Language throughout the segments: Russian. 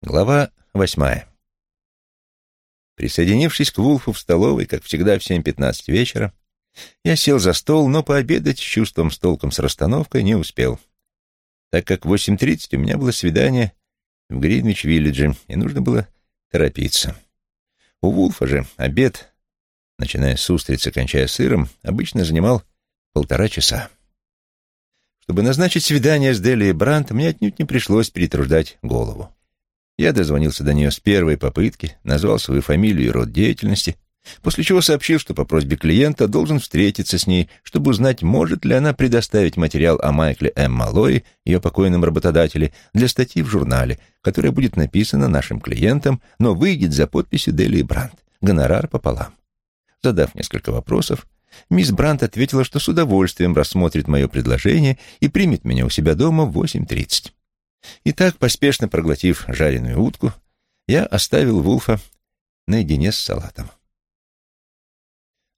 Глава восьмая. Присоединившись к Вулфу в столовой, как всегда в 7.15 вечера, я сел за стол, но пообедать с чувством, с толком, с расстановкой не успел, так как в 8.30 у меня было свидание в Гринвич-Виллидже, и нужно было торопиться. У Вулфа же обед, начиная с устрицы, кончая сыром, обычно занимал полтора часа. Чтобы назначить свидание с Дели и Брант, мне отнюдь не пришлось перетруждать голову. Я дозвонился до нее с первой попытки, назвал свою фамилию и род деятельности, после чего сообщил, что по просьбе клиента должен встретиться с ней, чтобы узнать, может ли она предоставить материал о Майкле М. Маллое, ее покойном работодателе, для статьи в журнале, которая будет написана нашим клиентам, но выйдет за подписью Дели Брандт. Гонорар пополам. Задав несколько вопросов, мисс Брандт ответила, что с удовольствием рассмотрит мое предложение и примет меня у себя дома в 8.30. И так, поспешно проглотив жареную утку, я оставил Вулфа наедине с салатом.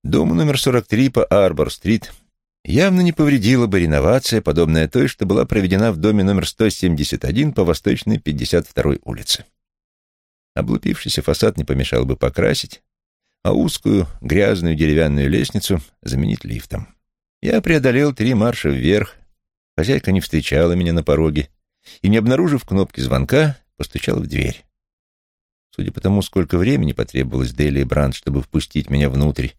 Дому номер 43 по Арбор-стрит явно не повредила бы реновация, подобная той, что была проведена в доме номер 171 по Восточной 52-й улице. Облупившийся фасад не помешал бы покрасить, а узкую, грязную деревянную лестницу заменить лифтом. Я преодолел три марша вверх, хозяйка не встречала меня на пороге, и, не обнаружив кнопки звонка, постучал в дверь. Судя по тому, сколько времени потребовалось Дели и Бранд, чтобы впустить меня внутрь,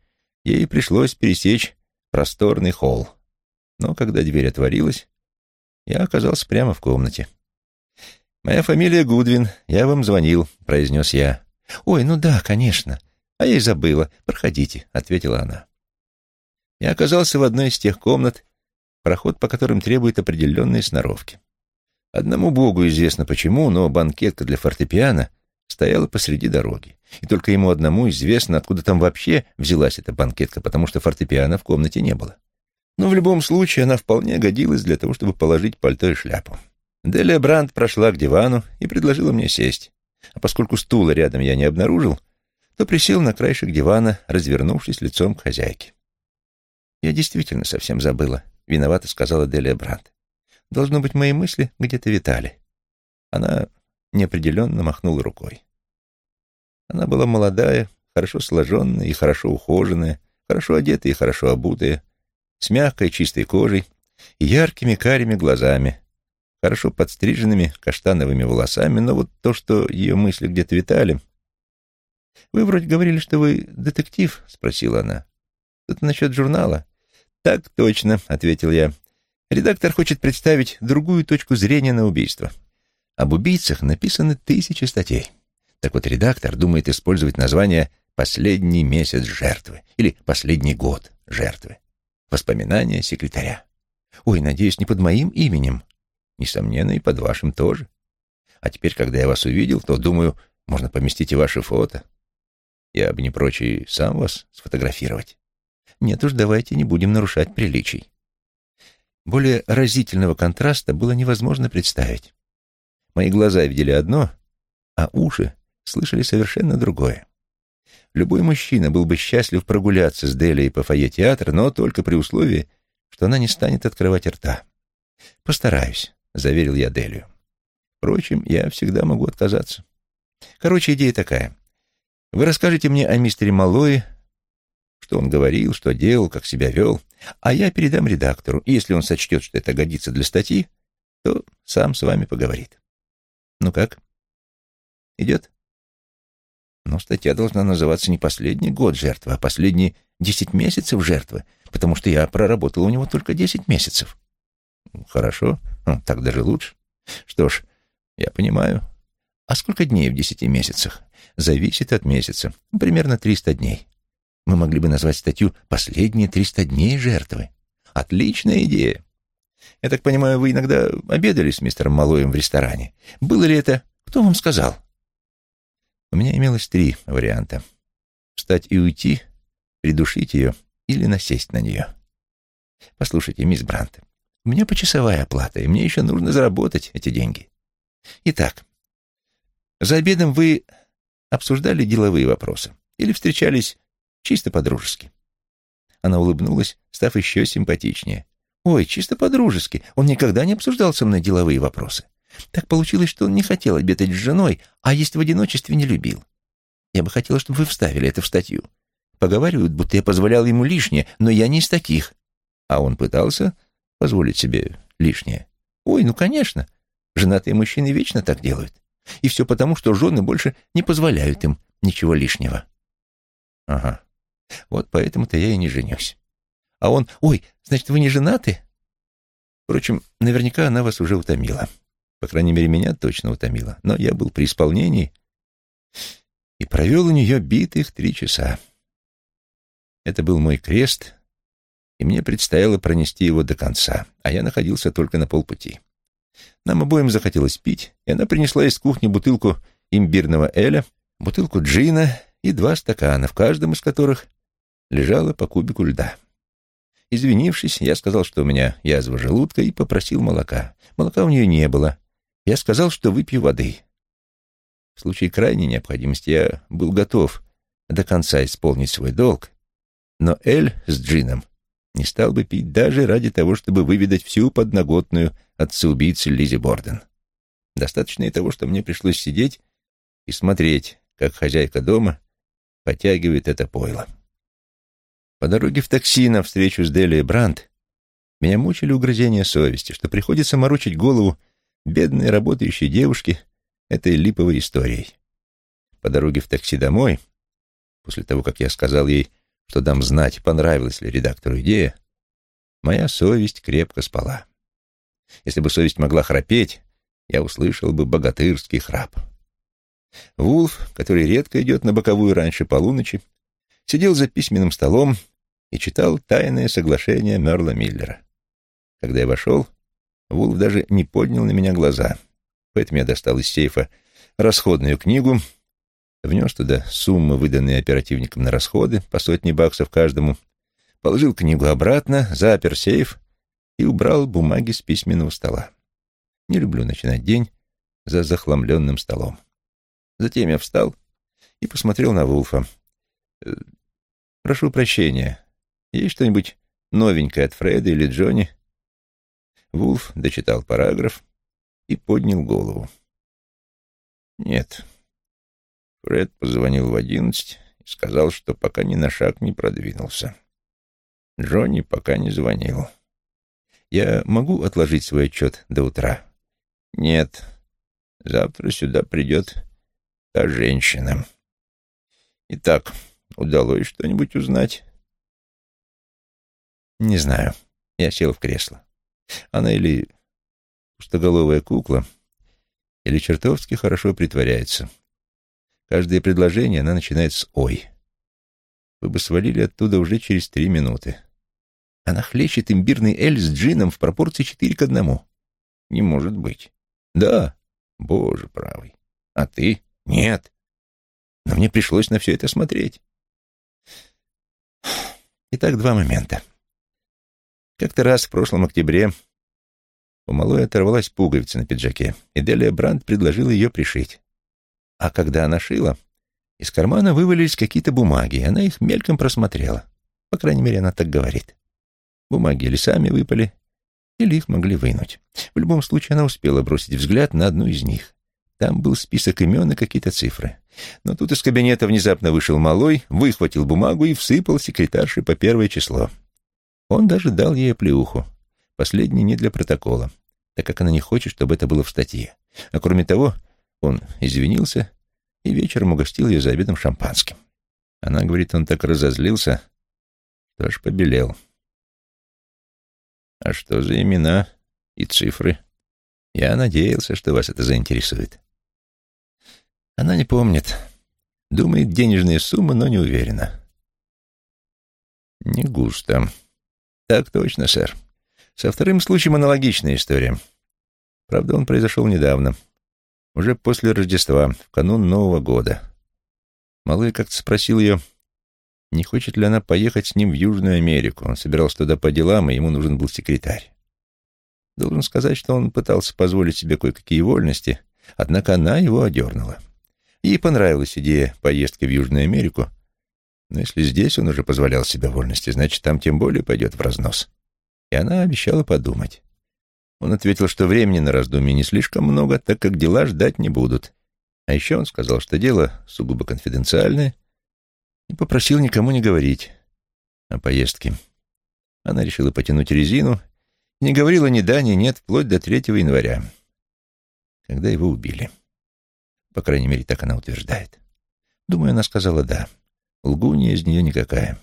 ей пришлось пересечь просторный холл. Но когда дверь отворилась, я оказался прямо в комнате. «Моя фамилия Гудвин, я вам звонил», — произнес я. «Ой, ну да, конечно. А я и забыла. Проходите», — ответила она. Я оказался в одной из тех комнат, проход по которым требует определенной сноровки. Одному богу известно почему, но банкетка для фортепиано стояла посреди дороги. И только ему одному известно, откуда там вообще взялась эта банкетка, потому что фортепиано в комнате не было. Но в любом случае она вполне годилась для того, чтобы положить пальто и шляпу. Делия Брандт прошла к дивану и предложила мне сесть. А поскольку стула рядом я не обнаружил, то присел на краешек дивана, развернувшись лицом к хозяйке. «Я действительно совсем забыла», — виновато сказала Делия Брандт. Должно быть, мои мысли где-то витали. Она неопределенно махнула рукой. Она была молодая, хорошо сложенная и хорошо ухоженная, хорошо одетая и хорошо обутая, с мягкой чистой кожей и яркими карими глазами, хорошо подстриженными каштановыми волосами, но вот то, что ее мысли где-то витали... «Вы вроде говорили, что вы детектив?» — спросила она. «Тут насчет журнала?» «Так точно», — ответил я. Редактор хочет представить другую точку зрения на убийство. Об убийцах написаны тысячи статей. Так вот, редактор думает использовать название «Последний месяц жертвы» или «Последний год жертвы». Воспоминания секретаря. Ой, надеюсь, не под моим именем. Несомненно, и под вашим тоже. А теперь, когда я вас увидел, то, думаю, можно поместить и ваши фото. Я бы не прочь и сам вас сфотографировать. Нет уж, давайте не будем нарушать приличий. Более разительного контраста было невозможно представить. Мои глаза видели одно, а уши слышали совершенно другое. Любой мужчина был бы счастлив прогуляться с Делией по фойе театра, но только при условии, что она не станет открывать рта. «Постараюсь», — заверил я Делию. Впрочем, я всегда могу отказаться. Короче, идея такая. Вы расскажете мне о мистере Малое, что он говорил, что делал, как себя вел, а я передам редактору, и если он сочтет, что это годится для статьи, то сам с вами поговорит. Ну как? Идет? Но статья должна называться не последний год жертвы, а последние десять месяцев жертвы, потому что я проработал у него только десять месяцев. Хорошо, ну, так даже лучше. Что ж, я понимаю. А сколько дней в десяти месяцах? Зависит от месяца. Примерно триста дней. Мы могли бы назвать статью «Последние триста дней жертвы». Отличная идея. Я так понимаю, вы иногда обедали с мистером Малоем в ресторане. Было ли это? Кто вам сказал? У меня имелось три варианта. Встать и уйти, придушить ее или насесть на нее. Послушайте, мисс Брант, у меня почасовая оплата, и мне еще нужно заработать эти деньги. Итак, за обедом вы обсуждали деловые вопросы или встречались Чисто по-дружески. Она улыбнулась, став еще симпатичнее. «Ой, чисто по-дружески. Он никогда не обсуждал со мной деловые вопросы. Так получилось, что он не хотел обедать с женой, а есть в одиночестве не любил. Я бы хотела, чтобы вы вставили это в статью. Поговаривают, будто я позволял ему лишнее, но я не из таких. А он пытался позволить себе лишнее? Ой, ну, конечно. Женатые мужчины вечно так делают. И все потому, что жены больше не позволяют им ничего лишнего. Ага. Вот поэтому-то я и не женюсь. А он, ой, значит, вы не женаты? Впрочем, наверняка она вас уже утомила. По крайней мере, меня точно утомила. Но я был при исполнении и провел у нее битых три часа. Это был мой крест, и мне предстояло пронести его до конца, а я находился только на полпути. Нам обоим захотелось пить, и она принесла из кухни бутылку имбирного эля, бутылку джина и два стакана, в каждом из которых лежало по кубику льда. Извинившись, я сказал, что у меня язва желудка, и попросил молока. Молока у нее не было. Я сказал, что выпью воды. В случае крайней необходимости я был готов до конца исполнить свой долг, но Эль с Джином не стал бы пить даже ради того, чтобы выведать всю подноготную отца-убийцы Лизи Борден. Достаточно и того, что мне пришлось сидеть и смотреть, как хозяйка дома потягивает это пойло. По дороге в такси на встречу с Делией Брандт меня мучили угрызения совести, что приходится морочить голову бедной работающей девушке этой липовой историей. По дороге в такси домой, после того, как я сказал ей, что дам знать, понравилась ли редактору идея, моя совесть крепко спала. Если бы совесть могла храпеть, я услышал бы богатырский храп. Вулф, который редко идет на боковую раньше полуночи, сидел за письменным столом и читал «Тайное соглашение Мерла Миллера». Когда я вошел, Вулф даже не поднял на меня глаза, поэтому я достал из сейфа расходную книгу, внес туда суммы, выданные оперативникам на расходы, по сотне баксов каждому, положил книгу обратно, запер сейф и убрал бумаги с письменного стола. Не люблю начинать день за захламленным столом. Затем я встал и посмотрел на Вулфа. «Э, «Прошу прощения, есть что-нибудь новенькое от Фреда или Джонни?» Вулф дочитал параграф и поднял голову. «Нет». Фред позвонил в одиннадцать и сказал, что пока ни на шаг не продвинулся. Джонни пока не звонил. «Я могу отложить свой отчет до утра?» «Нет. Завтра сюда придет та женщина. Итак, удалось что-нибудь узнать?» Не знаю. Я сел в кресло. Она или пустоголовая кукла, или чертовски хорошо притворяется. Каждое предложение она начинает с «ой». Вы бы свалили оттуда уже через три минуты. Она хлещет имбирный эль с джином в пропорции четыре к одному. Не может быть. Да. Боже правый. А ты? Нет. Но мне пришлось на все это смотреть. Итак, два момента. Как-то раз в прошлом октябре у малой оторвалась пуговица на пиджаке, и Делия Брандт предложила ее пришить. А когда она шила, из кармана вывалились какие-то бумаги, и она их мельком просмотрела. По крайней мере, она так говорит. Бумаги или сами выпали, или их могли вынуть. В любом случае, она успела бросить взгляд на одну из них. Там был список имен и какие-то цифры. Но тут из кабинета внезапно вышел малой, выхватил бумагу и всыпал секретарше по первое число. Он даже дал ей оплеуху. Последний не для протокола, так как она не хочет, чтобы это было в статье. А кроме того, он извинился и вечером угостил ее за обедом шампанским. Она говорит, он так разозлился, что аж побелел. А что за имена и цифры? Я надеялся, что вас это заинтересует. Она не помнит. Думает денежные суммы, но не уверена. Не густо. Так точно, сэр. Со вторым случаем аналогичная история. Правда, он произошел недавно. Уже после Рождества, в канун Нового года. Малой как-то спросил ее, не хочет ли она поехать с ним в Южную Америку. Он собирался туда по делам, и ему нужен был секретарь. Должен сказать, что он пытался позволить себе кое-какие вольности, однако она его одернула. Ей понравилась идея поездки в Южную Америку, но если здесь он уже позволял себе вольности, значит, там тем более пойдет в разнос. И она обещала подумать. Он ответил, что времени на раздумье не слишком много, так как дела ждать не будут. А еще он сказал, что дело сугубо конфиденциальное, и попросил никому не говорить о поездке. Она решила потянуть резину, не говорила ни да, ни нет, вплоть до 3 января, когда его убили. По крайней мере, так она утверждает. Думаю, она сказала «да». Лгунья из нее никакая.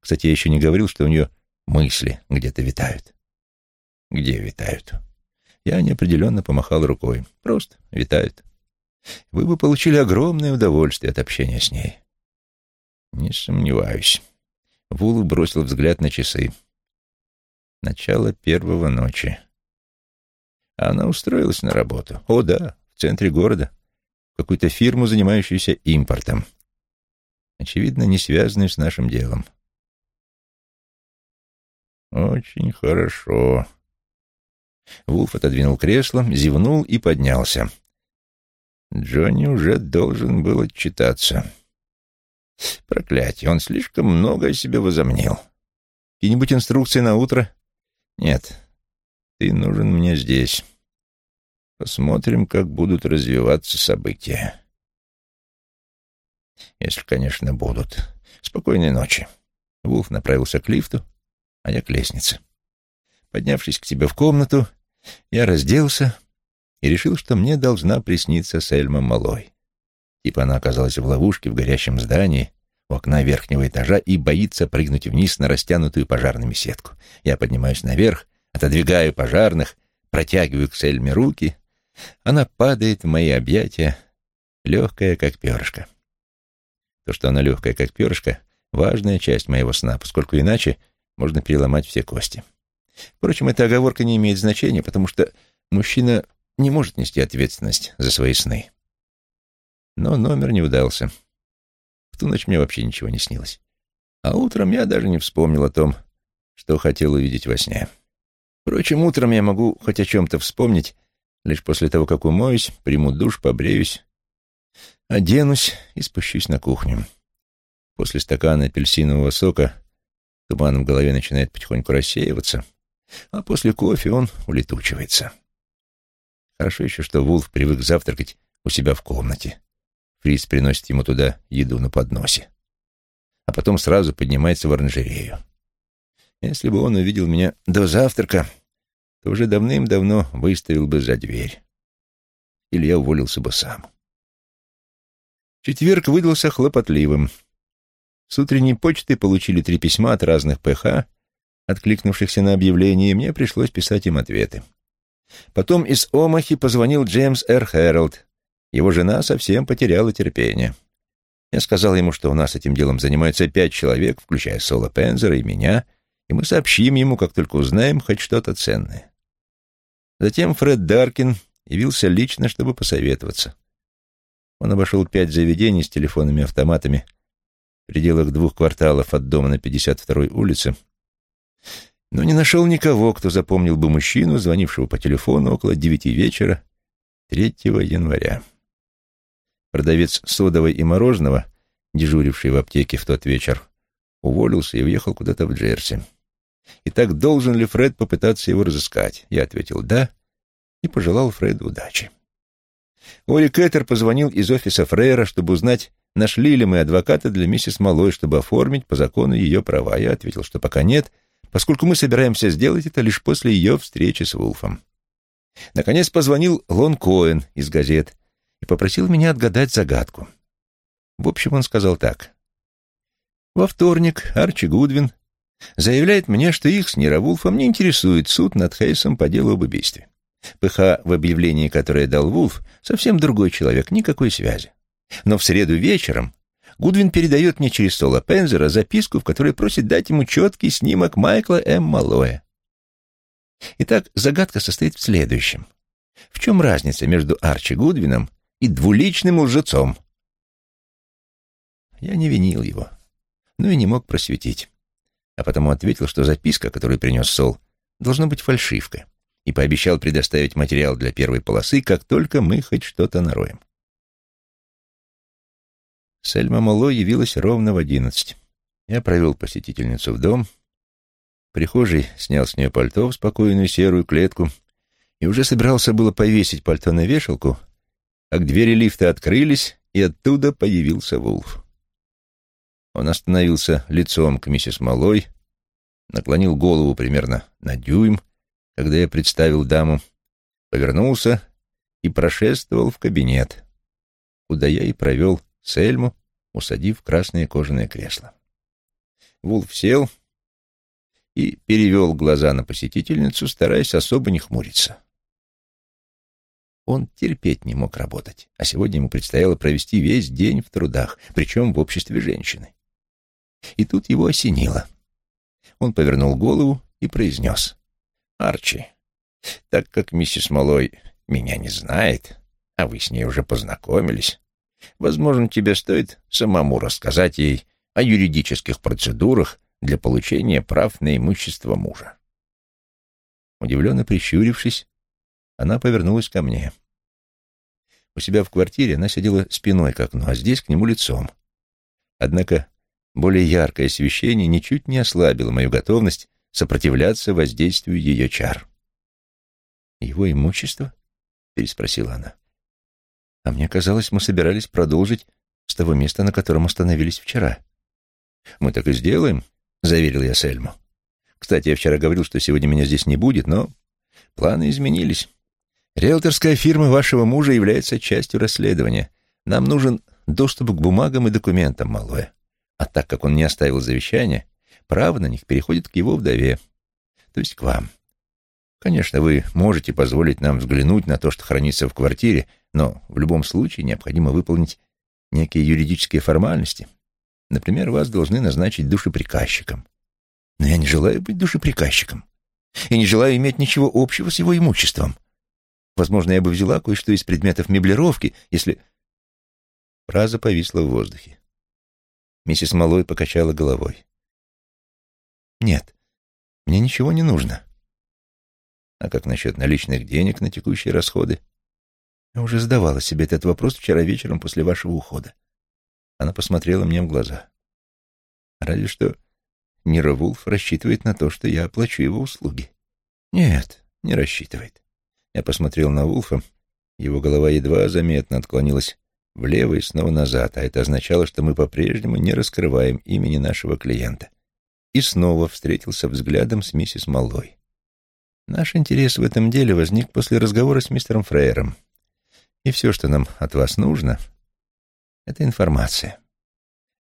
Кстати, я еще не говорил, что у нее мысли где-то витают. Где витают? Я неопределенно помахал рукой. Просто витают. Вы бы получили огромное удовольствие от общения с ней. Не сомневаюсь. Вулу бросил взгляд на часы. Начало первого ночи. Она устроилась на работу. О, да, в центре города. В какую-то фирму, занимающуюся импортом. Очевидно, не связанную с нашим делом. «Очень хорошо». Вулф отодвинул кресло, зевнул и поднялся. Джонни уже должен был отчитаться. Проклятие, он слишком много о себе возомнил. Какие-нибудь инструкции на утро? Нет, ты нужен мне здесь. Посмотрим, как будут развиваться события. Если, конечно, будут. Спокойной ночи. Вулф направился к лифту, а я к лестнице. Поднявшись к себе в комнату, я разделся и решил, что мне должна присниться Сельма Малой. Типа она оказалась в ловушке в горящем здании у окна верхнего этажа и боится прыгнуть вниз на растянутую пожарными сетку. Я поднимаюсь наверх, отодвигаю пожарных, протягиваю к Сельме руки. Она падает в мои объятия, легкая, как перышко. То, что она легкая, как перышко, важная часть моего сна, поскольку иначе можно переломать все кости. Впрочем, эта оговорка не имеет значения, потому что мужчина не может нести ответственность за свои сны. Но номер не удался. В ту ночь мне вообще ничего не снилось. А утром я даже не вспомнил о том, что хотел увидеть во сне. Впрочем, утром я могу хоть о чем-то вспомнить, лишь после того, как умоюсь, приму душ, побреюсь, оденусь и спущусь на кухню. После стакана апельсинового сока туман в голове начинает потихоньку рассеиваться, а после кофе он улетучивается. Хорошо еще, что Вулф привык завтракать у себя в комнате. Фриц приносит ему туда еду на подносе. А потом сразу поднимается в оранжерею. Если бы он увидел меня до завтрака, то уже давным-давно выставил бы за дверь. Или я уволился бы сам. Четверг выдался хлопотливым. С утренней почты получили три письма от разных ПХ, откликнувшихся на объявление, и мне пришлось писать им ответы. Потом из Омахи позвонил Джеймс Р. Хэролд. Его жена совсем потеряла терпение. Я сказал ему, что у нас этим делом занимаются пять человек, включая Соло Пензера и меня, и мы сообщим ему, как только узнаем хоть что-то ценное. Затем Фред Даркин явился лично, чтобы посоветоваться. Он обошел пять заведений с телефонами-автоматами в пределах двух кварталов от дома на 52-й улице, но не нашел никого, кто запомнил бы мужчину, звонившего по телефону около девяти вечера 3 января. Продавец содовой и мороженого, дежуривший в аптеке в тот вечер, уволился и уехал куда-то в Джерси. Итак, должен ли Фред попытаться его разыскать? Я ответил «да» и пожелал Фреду удачи. Ори Кэттер позвонил из офиса Фрейра, чтобы узнать, нашли ли мы адвоката для миссис Малой, чтобы оформить по закону ее права. Я ответил, что пока нет, поскольку мы собираемся сделать это лишь после ее встречи с Вулфом. Наконец позвонил Лон Коэн из газет и попросил меня отгадать загадку. В общем, он сказал так. Во вторник Арчи Гудвин заявляет мне, что их с Нира Вулфом не интересует суд над Хейсом по делу об убийстве. ПХ в объявлении, которое дал Вулф, совсем другой человек, никакой связи. Но в среду вечером Гудвин передает мне через Соло Пензера записку, в которой просит дать ему четкий снимок Майкла М. Малоя. Итак, загадка состоит в следующем. В чем разница между Арчи Гудвином и двуличным лжецом? Я не винил его, но и не мог просветить. А потому ответил, что записка, которую принес Сол, должна быть фальшивкой и пообещал предоставить материал для первой полосы, как только мы хоть что-то нароем. Сельма Моло явилась ровно в одиннадцать. Я провел посетительницу в дом, прихожей снял с нее пальто в спокойную серую клетку и уже собирался было повесить пальто на вешалку, как двери лифта открылись, и оттуда появился Вулф. Он остановился лицом к миссис Малой, наклонил голову примерно на дюйм, когда я представил даму, повернулся и прошествовал в кабинет, куда я и провел Сельму, усадив красное кожаное кресло. Вулф сел и перевел глаза на посетительницу, стараясь особо не хмуриться. Он терпеть не мог работать, а сегодня ему предстояло провести весь день в трудах, причем в обществе женщины. И тут его осенило. Он повернул голову и произнес. «Арчи, так как миссис Малой меня не знает, а вы с ней уже познакомились, возможно, тебе стоит самому рассказать ей о юридических процедурах для получения прав на имущество мужа». Удивленно прищурившись, она повернулась ко мне. У себя в квартире она сидела спиной к окну, а здесь к нему лицом. Однако более яркое освещение ничуть не ослабило мою готовность сопротивляться воздействию ее чар. «Его имущество?» — переспросила она. «А мне казалось, мы собирались продолжить с того места, на котором остановились вчера». «Мы так и сделаем», — заверил я Сельму. «Кстати, я вчера говорил, что сегодня меня здесь не будет, но планы изменились. Риэлторская фирма вашего мужа является частью расследования. Нам нужен доступ к бумагам и документам, малое. А так как он не оставил завещания, право на них переходит к его вдове, то есть к вам. Конечно, вы можете позволить нам взглянуть на то, что хранится в квартире, но в любом случае необходимо выполнить некие юридические формальности. Например, вас должны назначить душеприказчиком. Но я не желаю быть душеприказчиком. И не желаю иметь ничего общего с его имуществом. Возможно, я бы взяла кое-что из предметов меблировки, если...» Фраза повисла в воздухе. Миссис Малой покачала головой. «Нет, мне ничего не нужно». «А как насчет наличных денег на текущие расходы?» «Я уже задавала себе этот вопрос вчера вечером после вашего ухода». Она посмотрела мне в глаза. «Разве что Нира Вулф рассчитывает на то, что я оплачу его услуги». «Нет, не рассчитывает. Я посмотрел на Вулфа. Его голова едва заметно отклонилась влево и снова назад, а это означало, что мы по-прежнему не раскрываем имени нашего клиента. И снова встретился взглядом с миссис Маллой. Наш интерес в этом деле возник после разговора с мистером Фрейером. И все, что нам от вас нужно, — это информация.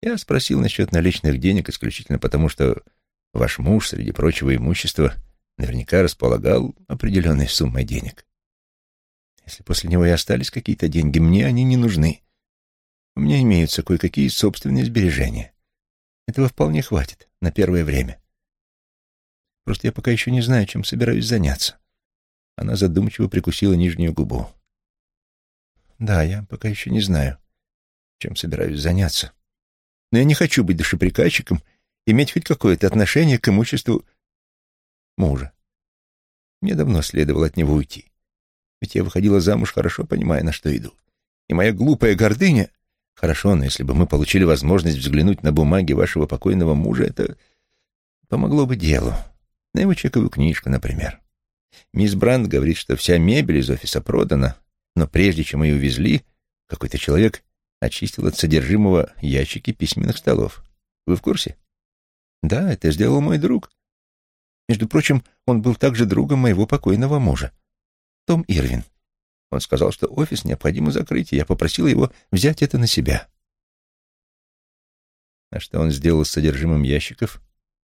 Я спросил насчет наличных денег исключительно потому, что ваш муж, среди прочего имущества, — наверняка располагал определенной суммой денег. Если после него и остались какие-то деньги, мне они не нужны. У меня имеются кое-какие собственные сбережения. Этого вполне хватит на первое время. Просто я пока еще не знаю, чем собираюсь заняться. Она задумчиво прикусила нижнюю губу. Да, я пока еще не знаю, чем собираюсь заняться. Но я не хочу быть душеприказчиком, иметь хоть какое-то отношение к имуществу мужа. Мне давно следовало от него уйти. Ведь я выходила замуж, хорошо понимая, на что иду. И моя глупая гордыня... Хорошо, но если бы мы получили возможность взглянуть на бумаги вашего покойного мужа, это помогло бы делу. На его чековую книжку, например. Мисс Бранд говорит, что вся мебель из офиса продана, но прежде чем ее увезли, какой-то человек очистил от содержимого ящики письменных столов. Вы в курсе? Да, это сделал мой друг. Между прочим, он был также другом моего покойного мужа. Том Ирвин. Он сказал, что офис необходимо закрыть, и я попросил его взять это на себя. А что он сделал с содержимым ящиков?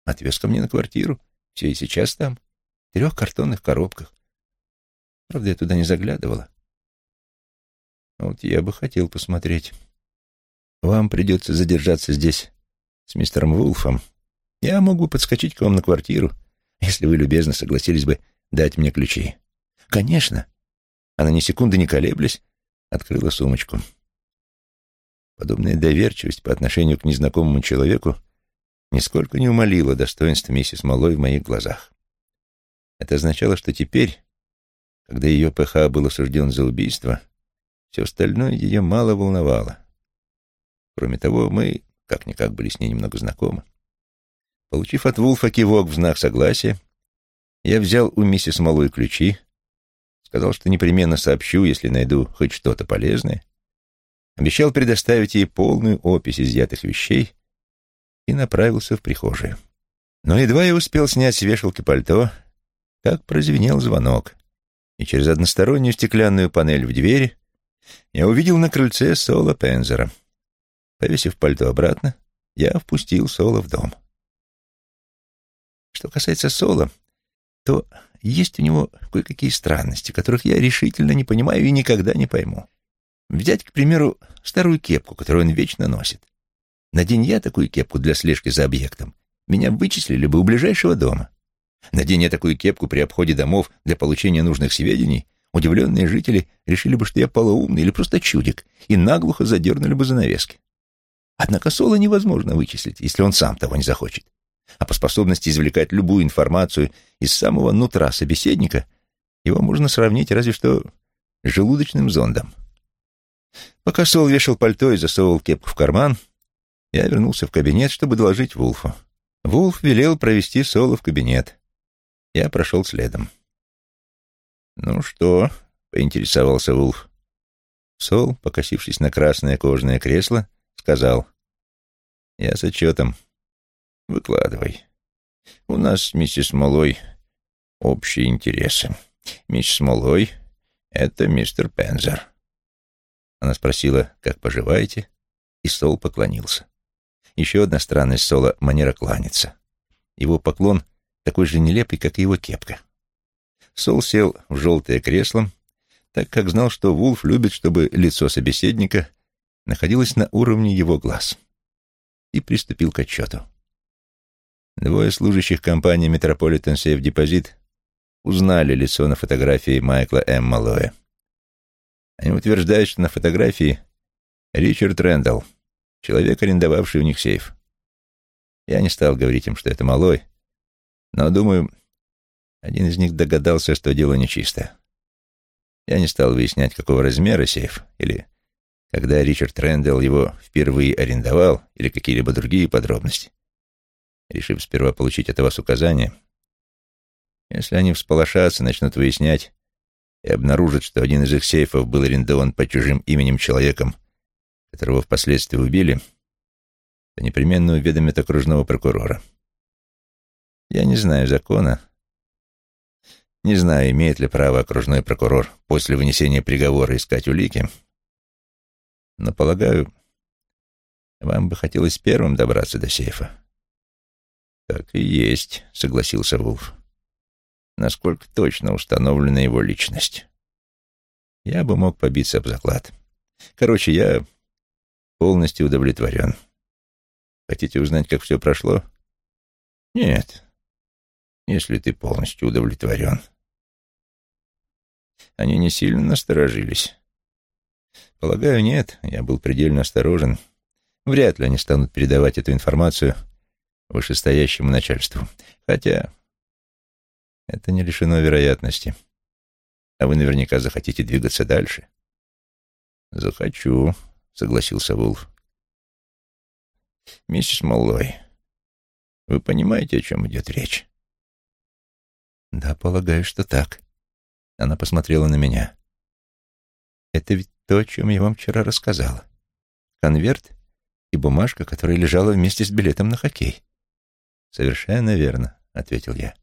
Отвез ко мне на квартиру. Все и сейчас там. В трех картонных коробках. Правда, я туда не заглядывала. Вот я бы хотел посмотреть. Вам придется задержаться здесь с мистером Вулфом. Я мог бы подскочить к вам на квартиру если вы любезно согласились бы дать мне ключи. Конечно. Она ни секунды не колеблясь открыла сумочку. Подобная доверчивость по отношению к незнакомому человеку нисколько не умолила достоинства миссис Малой в моих глазах. Это означало, что теперь, когда ее ПХ был осужден за убийство, все остальное ее мало волновало. Кроме того, мы как-никак были с ней немного знакомы. Получив от Вулфа кивок в знак согласия, я взял у миссис Малой ключи, сказал, что непременно сообщу, если найду хоть что-то полезное, обещал предоставить ей полную опись изъятых вещей и направился в прихожую. Но едва я успел снять с вешалки пальто, как прозвенел звонок, и через одностороннюю стеклянную панель в двери я увидел на крыльце Соло Пензера. Повесив пальто обратно, я впустил Соло в дом. Что касается Соло, то есть у него кое-какие странности, которых я решительно не понимаю и никогда не пойму. Взять, к примеру, старую кепку, которую он вечно носит. Надень я такую кепку для слежки за объектом, меня вычислили бы у ближайшего дома. Надень я такую кепку при обходе домов для получения нужных сведений, удивленные жители решили бы, что я полоумный или просто чудик, и наглухо задернули бы занавески. Однако Соло невозможно вычислить, если он сам того не захочет. А по способности извлекать любую информацию из самого нутра собеседника его можно сравнить разве что с желудочным зондом. Пока Сол вешал пальто и засовывал кепку в карман, я вернулся в кабинет, чтобы доложить Вулфу. Вулф велел провести Соло в кабинет. Я прошел следом. «Ну что?» — поинтересовался Вулф. Сол, покосившись на красное кожаное кресло, сказал. «Я с отчетом. Выкладывай. У нас с миссис Молой общие интересы. Миссис Молой — это мистер Пензер». Она спросила, как поживаете, и Сол поклонился. Еще одна странность Сола — манера кланяться. Его поклон такой же нелепый, как и его кепка. Сол сел в желтое кресло, так как знал, что Вулф любит, чтобы лицо собеседника находилось на уровне его глаз, и приступил к отчету. Двое служащих компании Metropolitan Safe Deposit узнали лицо на фотографии Майкла М. Малоя. Они утверждают, что на фотографии Ричард Рэндалл, человек, арендовавший у них сейф. Я не стал говорить им, что это Малой, но, думаю, один из них догадался, что дело нечисто. Я не стал выяснять, какого размера сейф, или когда Ричард Рэндалл его впервые арендовал, или какие-либо другие подробности, решив сперва получить от вас указания. Если они всполошатся, начнут выяснять и обнаружат, что один из их сейфов был арендован по чужим именем человеком, которого впоследствии убили, то непременно уведомят окружного прокурора. Я не знаю закона, не знаю, имеет ли право окружной прокурор после вынесения приговора искать улики, но, полагаю, вам бы хотелось первым добраться до сейфа. Так и есть, согласился Вулф. Насколько точно установлена его личность. Я бы мог побиться об заклад. Короче, я полностью удовлетворен. Хотите узнать, как все прошло? Нет, если ты полностью удовлетворен. Они не сильно насторожились. Полагаю, нет, я был предельно осторожен. Вряд ли они станут передавать эту информацию вышестоящему начальству. Хотя это не лишено вероятности. А вы наверняка захотите двигаться дальше. Захочу, согласился Вулф. Миссис Маллой, вы понимаете, о чем идет речь? Да, полагаю, что так. Она посмотрела на меня. Это ведь то, о чем я вам вчера рассказала. Конверт и бумажка, которая лежала вместе с билетом на хоккей. Совершенно верно, ответил я.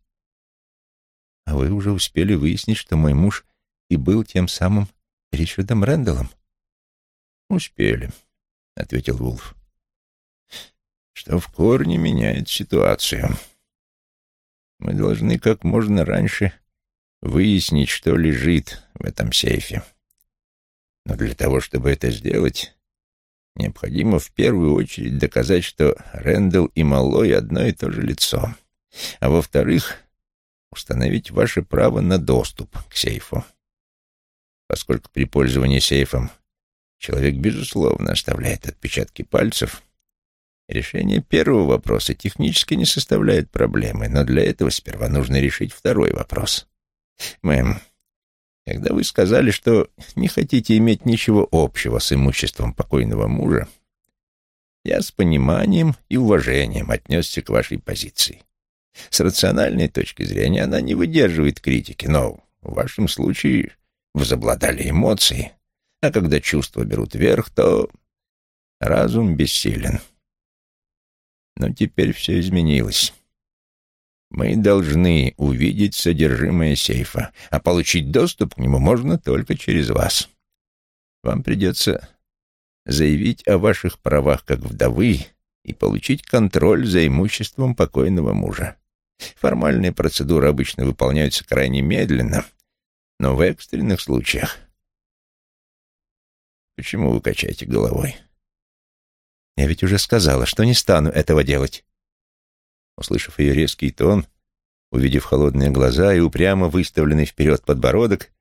А вы уже успели выяснить, что мой муж и был тем самым Ричардом Рэндаллом? Успели, ответил Вулф. Что в корне меняет ситуацию. Мы должны как можно раньше выяснить, что лежит в этом сейфе. Но для того, чтобы это сделать, необходимо в первую очередь доказать, что Рэндалл и Малой одно и то же лицо. А во-вторых, установить ваше право на доступ к сейфу. Поскольку при пользовании сейфом человек, безусловно, оставляет отпечатки пальцев, Решение первого вопроса технически не составляет проблемы, но для этого сперва нужно решить второй вопрос. Мэм, когда вы сказали, что не хотите иметь ничего общего с имуществом покойного мужа, я с пониманием и уважением отнесся к вашей позиции. С рациональной точки зрения она не выдерживает критики, но в вашем случае возобладали эмоции, а когда чувства берут верх, то разум бессилен. Но теперь все изменилось. Мы должны увидеть содержимое сейфа, а получить доступ к нему можно только через вас. Вам придется заявить о ваших правах как вдовы и получить контроль за имуществом покойного мужа. Формальные процедуры обычно выполняются крайне медленно, но в экстренных случаях... Почему вы качаете головой? Я ведь уже сказала, что не стану этого делать. Услышав ее резкий тон, увидев холодные глаза и упрямо выставленный вперед подбородок,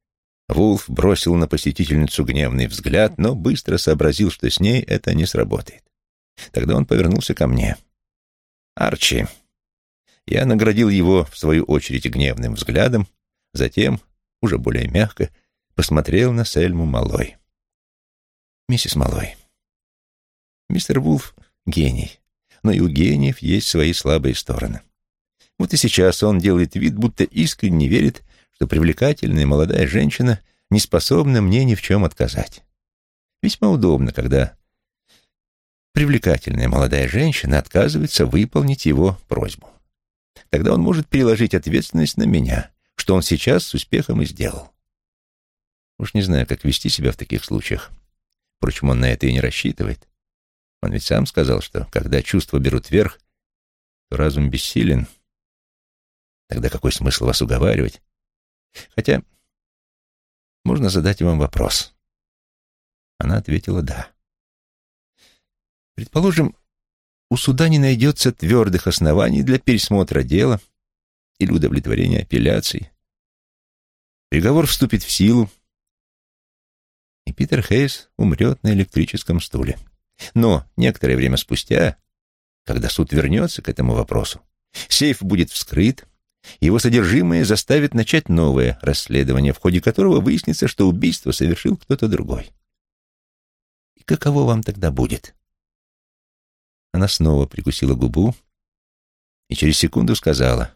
Вулф бросил на посетительницу гневный взгляд, но быстро сообразил, что с ней это не сработает. Тогда он повернулся ко мне. «Арчи». Я наградил его, в свою очередь, гневным взглядом, затем, уже более мягко, посмотрел на Сельму Малой. «Миссис Малой, Мистер Вулф — гений, но и у гениев есть свои слабые стороны. Вот и сейчас он делает вид, будто искренне верит, что привлекательная молодая женщина не способна мне ни в чем отказать. Весьма удобно, когда привлекательная молодая женщина отказывается выполнить его просьбу. Тогда он может переложить ответственность на меня, что он сейчас с успехом и сделал. Уж не знаю, как вести себя в таких случаях. Впрочем, он на это и не рассчитывает. Он ведь сам сказал, что когда чувства берут верх, то разум бессилен. Тогда какой смысл вас уговаривать? Хотя можно задать вам вопрос. Она ответила «да». Предположим, у суда не найдется твердых оснований для пересмотра дела или удовлетворения апелляций. Приговор вступит в силу, и Питер Хейс умрет на электрическом стуле. Но некоторое время спустя, когда суд вернется к этому вопросу, сейф будет вскрыт, его содержимое заставит начать новое расследование, в ходе которого выяснится, что убийство совершил кто-то другой. И каково вам тогда будет? Она снова прикусила губу и через секунду сказала.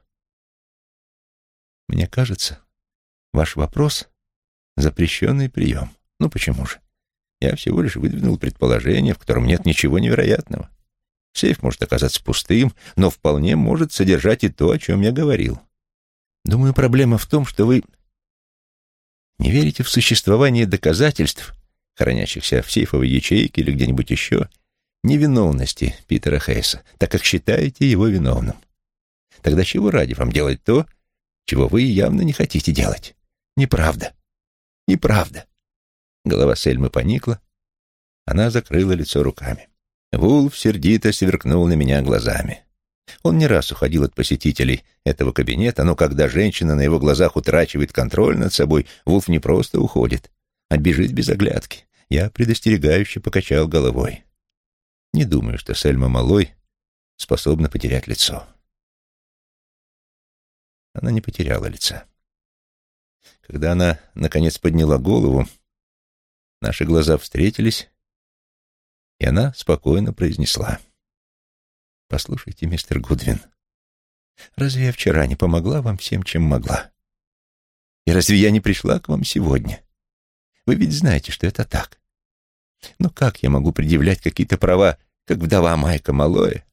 «Мне кажется, ваш вопрос — запрещенный прием. Ну почему же? Я всего лишь выдвинул предположение, в котором нет ничего невероятного. Сейф может оказаться пустым, но вполне может содержать и то, о чем я говорил. Думаю, проблема в том, что вы не верите в существование доказательств, хранящихся в сейфовой ячейке или где-нибудь еще, невиновности Питера Хейса, так как считаете его виновным. Тогда чего ради вам делать то, чего вы явно не хотите делать? Неправда. Неправда. Голова Сельмы поникла. Она закрыла лицо руками. Вулф сердито сверкнул на меня глазами. Он не раз уходил от посетителей этого кабинета, но когда женщина на его глазах утрачивает контроль над собой, Вулф не просто уходит, а бежит без оглядки. Я предостерегающе покачал головой. Не думаю, что Сельма Малой способна потерять лицо. Она не потеряла лица. Когда она, наконец, подняла голову, Наши глаза встретились, и она спокойно произнесла. «Послушайте, мистер Гудвин, разве я вчера не помогла вам всем, чем могла? И разве я не пришла к вам сегодня? Вы ведь знаете, что это так. Но как я могу предъявлять какие-то права, как вдова Майка Малоя,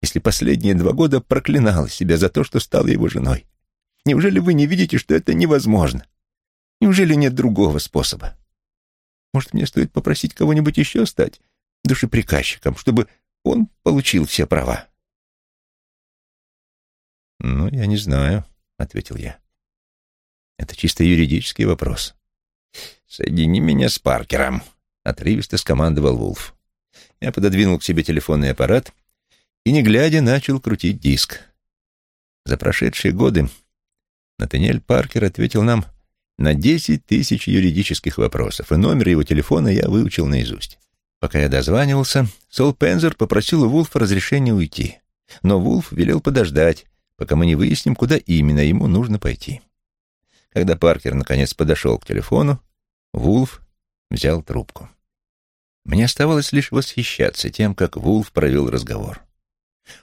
если последние два года проклинала себя за то, что стала его женой? Неужели вы не видите, что это невозможно? Неужели нет другого способа? Может, мне стоит попросить кого-нибудь еще стать душеприказчиком, чтобы он получил все права?» «Ну, я не знаю», — ответил я. «Это чисто юридический вопрос». «Соедини меня с Паркером», — отрывисто скомандовал Вулф. Я пододвинул к себе телефонный аппарат и, не глядя, начал крутить диск. За прошедшие годы Натаниэль Паркер ответил нам на 10 тысяч юридических вопросов, и номер его телефона я выучил наизусть. Пока я дозванивался, Сол Пензер попросил у Вулфа разрешения уйти, но Вулф велел подождать, пока мы не выясним, куда именно ему нужно пойти. Когда Паркер наконец подошел к телефону, Вулф взял трубку. Мне оставалось лишь восхищаться тем, как Вулф провел разговор.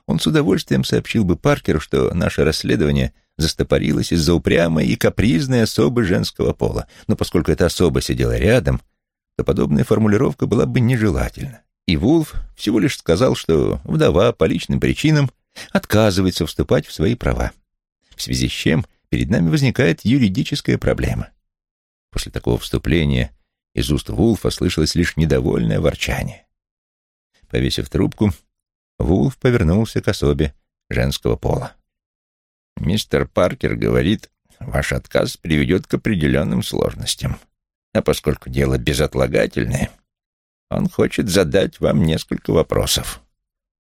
Он с удовольствием сообщил бы Паркеру, что наше расследование застопорилось из-за упрямой и капризной особы женского пола, но поскольку эта особа сидела рядом, то подобная формулировка была бы нежелательна. И Вулф всего лишь сказал, что вдова по личным причинам отказывается вступать в свои права, в связи с чем перед нами возникает юридическая проблема. После такого вступления из уст Вулфа слышалось лишь недовольное ворчание. Повесив трубку, Вулф повернулся к особе женского пола. «Мистер Паркер говорит, ваш отказ приведет к определенным сложностям. А поскольку дело безотлагательное, он хочет задать вам несколько вопросов.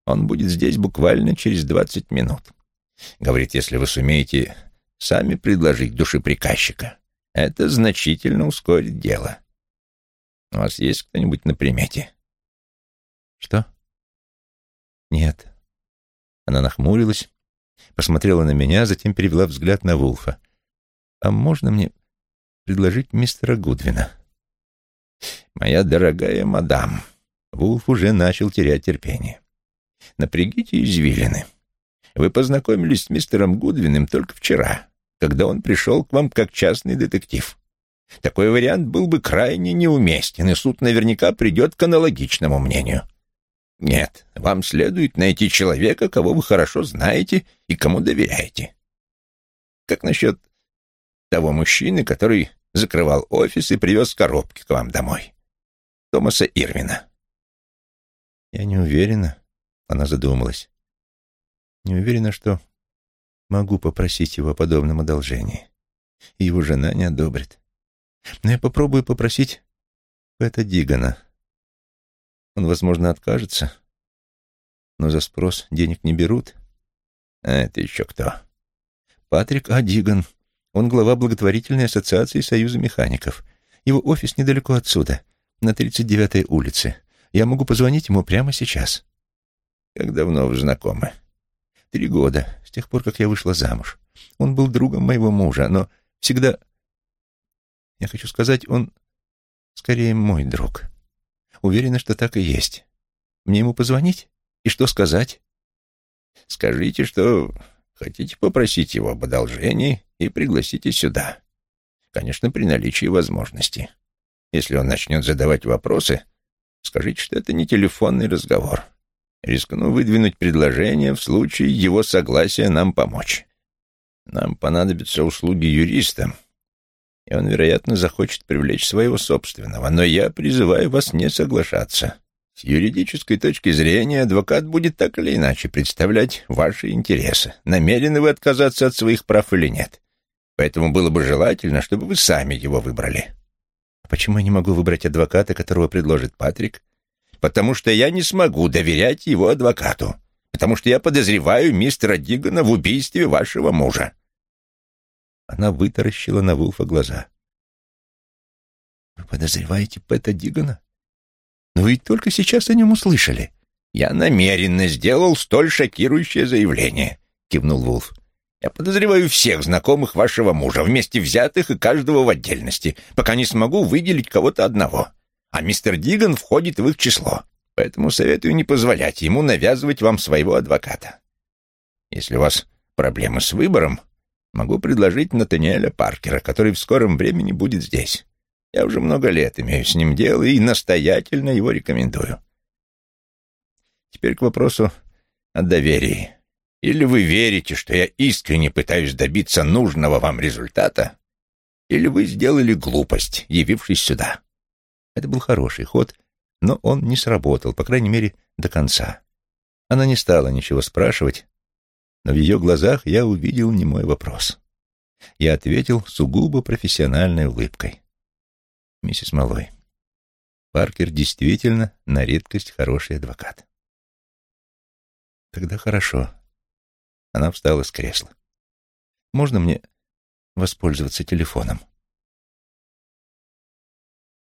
Он будет здесь буквально через двадцать минут. Говорит, если вы сумеете сами предложить душеприказчика, это значительно ускорит дело. У вас есть кто-нибудь на примете? Что? Нет. Она нахмурилась, посмотрела на меня, затем перевела взгляд на Вулфа. А можно мне предложить мистера Гудвина? Моя дорогая мадам, Вулф уже начал терять терпение. Напрягите извилины. Вы познакомились с мистером Гудвином только вчера, когда он пришел к вам как частный детектив. Такой вариант был бы крайне неуместен, и суд наверняка придет к аналогичному мнению. Нет, вам следует найти человека, кого вы хорошо знаете и кому доверяете. Как насчет того мужчины, который закрывал офис и привез коробки к вам домой? Томаса Ирвина. Я не уверена, она задумалась. Не уверена, что могу попросить его о подобном одолжении. Его жена не одобрит. Но я попробую попросить Пэта Дигана. Он, возможно, откажется, но за спрос денег не берут. А это еще кто? Патрик А. Диган. Он глава благотворительной ассоциации Союза механиков. Его офис недалеко отсюда, на 39-й улице. Я могу позвонить ему прямо сейчас. Как давно вы знакомы? Три года, с тех пор, как я вышла замуж. Он был другом моего мужа, но всегда я хочу сказать, он скорее мой друг. Уверена, что так и есть. Мне ему позвонить? И что сказать? Скажите, что хотите попросить его об одолжении и пригласите сюда. Конечно, при наличии возможности. Если он начнет задавать вопросы, скажите, что это не телефонный разговор. Рискну выдвинуть предложение в случае его согласия нам помочь. Нам понадобятся услуги юриста, и он, вероятно, захочет привлечь своего собственного, но я призываю вас не соглашаться. С юридической точки зрения адвокат будет так или иначе представлять ваши интересы, намерены вы отказаться от своих прав или нет. Поэтому было бы желательно, чтобы вы сами его выбрали. А почему я не могу выбрать адвоката, которого предложит Патрик? Потому что я не смогу доверять его адвокату. Потому что я подозреваю мистера Дигана в убийстве вашего мужа. Она вытаращила на Вулфа глаза. «Вы подозреваете Пэта Дигана? Но ведь только сейчас о нем услышали». «Я намеренно сделал столь шокирующее заявление», — кивнул Вулф. «Я подозреваю всех знакомых вашего мужа, вместе взятых и каждого в отдельности, пока не смогу выделить кого-то одного. А мистер Диган входит в их число, поэтому советую не позволять ему навязывать вам своего адвоката. Если у вас проблемы с выбором, Могу предложить Натаниэля Паркера, который в скором времени будет здесь. Я уже много лет имею с ним дело и настоятельно его рекомендую. Теперь к вопросу о доверии. Или вы верите, что я искренне пытаюсь добиться нужного вам результата, или вы сделали глупость, явившись сюда. Это был хороший ход, но он не сработал, по крайней мере, до конца. Она не стала ничего спрашивать, но в ее глазах я увидел немой вопрос. Я ответил сугубо профессиональной улыбкой. «Миссис Малой, Паркер действительно на редкость хороший адвокат». «Тогда хорошо». Она встала с кресла. «Можно мне воспользоваться телефоном?»